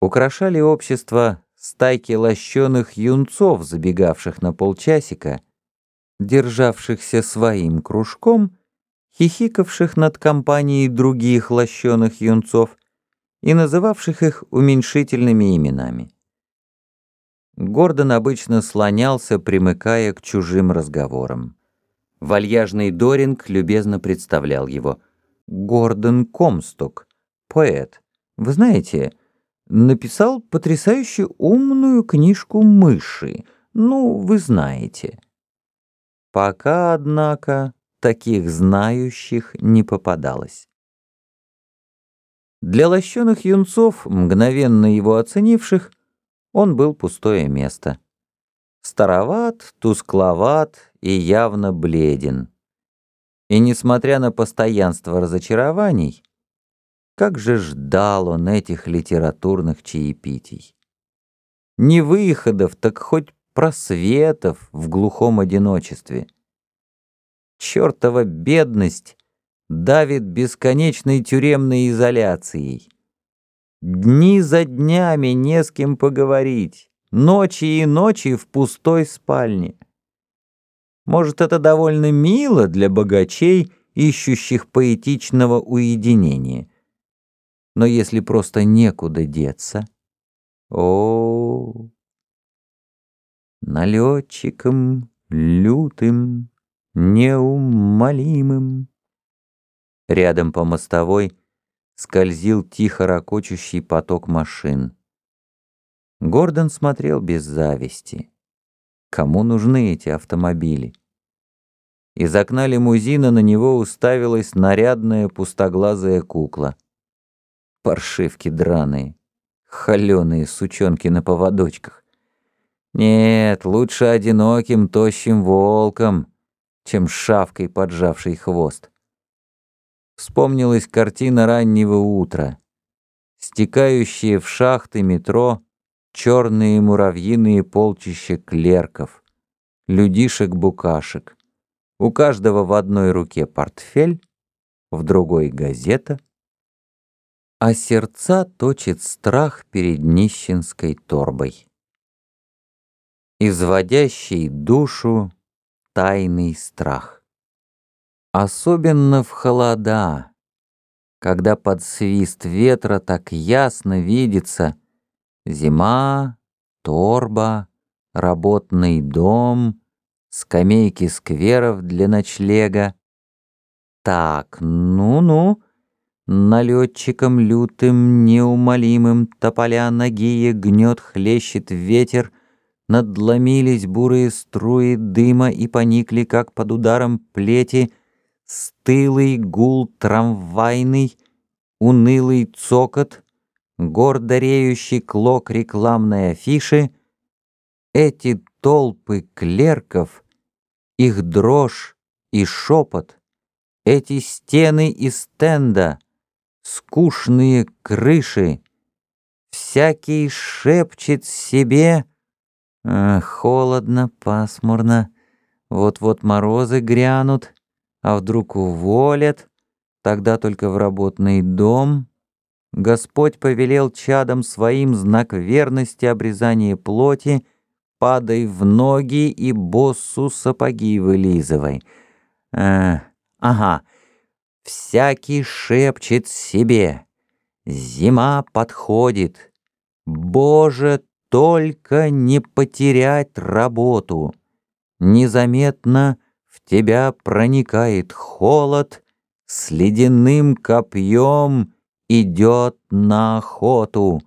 Украшали общество стайки лощеных юнцов, забегавших на полчасика, державшихся своим кружком, хихикавших над компанией других лощеных юнцов и называвших их уменьшительными именами. Гордон обычно слонялся, примыкая к чужим разговорам. Вальяжный Доринг любезно представлял его. Гордон Комсток, поэт. Вы знаете, написал потрясающе умную книжку «Мыши». Ну, вы знаете. Пока, однако, таких знающих не попадалось. Для лощеных юнцов, мгновенно его оценивших, он был пустое место. Староват, тускловат и явно бледен. И несмотря на постоянство разочарований, как же ждал он этих литературных чаепитий. Не выходов, так хоть просветов в глухом одиночестве. Чёртова бедность давит бесконечной тюремной изоляцией. Дни за днями не с кем поговорить, ночи и ночи в пустой спальне. Может, это довольно мило для богачей, ищущих поэтичного уединения но если просто некуда деться... О, налетчиком лютым, неумолимым. Рядом по мостовой скользил тихо ракочущий поток машин. Гордон смотрел без зависти. Кому нужны эти автомобили? Из окна лимузина на него уставилась нарядная пустоглазая кукла — Паршивки драные, холеные сучонки на поводочках. Нет, лучше одиноким тощим волком, чем шавкой поджавший хвост. Вспомнилась картина раннего утра. Стекающие в шахты метро черные муравьиные полчища клерков, людишек-букашек. У каждого в одной руке портфель, в другой газета, а сердца точит страх перед нищенской торбой. Изводящий душу тайный страх. Особенно в холода, когда под свист ветра так ясно видится зима, торба, работный дом, скамейки скверов для ночлега. Так, ну-ну, Налетчиком лютым, неумолимым Тополя ноги гнет, хлещет ветер, Надломились бурые струи дыма И поникли, как под ударом плети, Стылый гул трамвайный, Унылый цокот, Гордо реющий клок рекламной афиши, Эти толпы клерков, Их дрожь и шепот, Эти стены и стенда — скучные крыши. Всякий шепчет себе, а, холодно, пасмурно, вот-вот морозы грянут, а вдруг уволят, тогда только в работный дом. Господь повелел чадам своим знак верности обрезание плоти, падай в ноги и боссу сапоги вылизывай. А, ага, Всякий шепчет себе, зима подходит. Боже, только не потерять работу. Незаметно в тебя проникает холод, С ледяным копьем идет на охоту.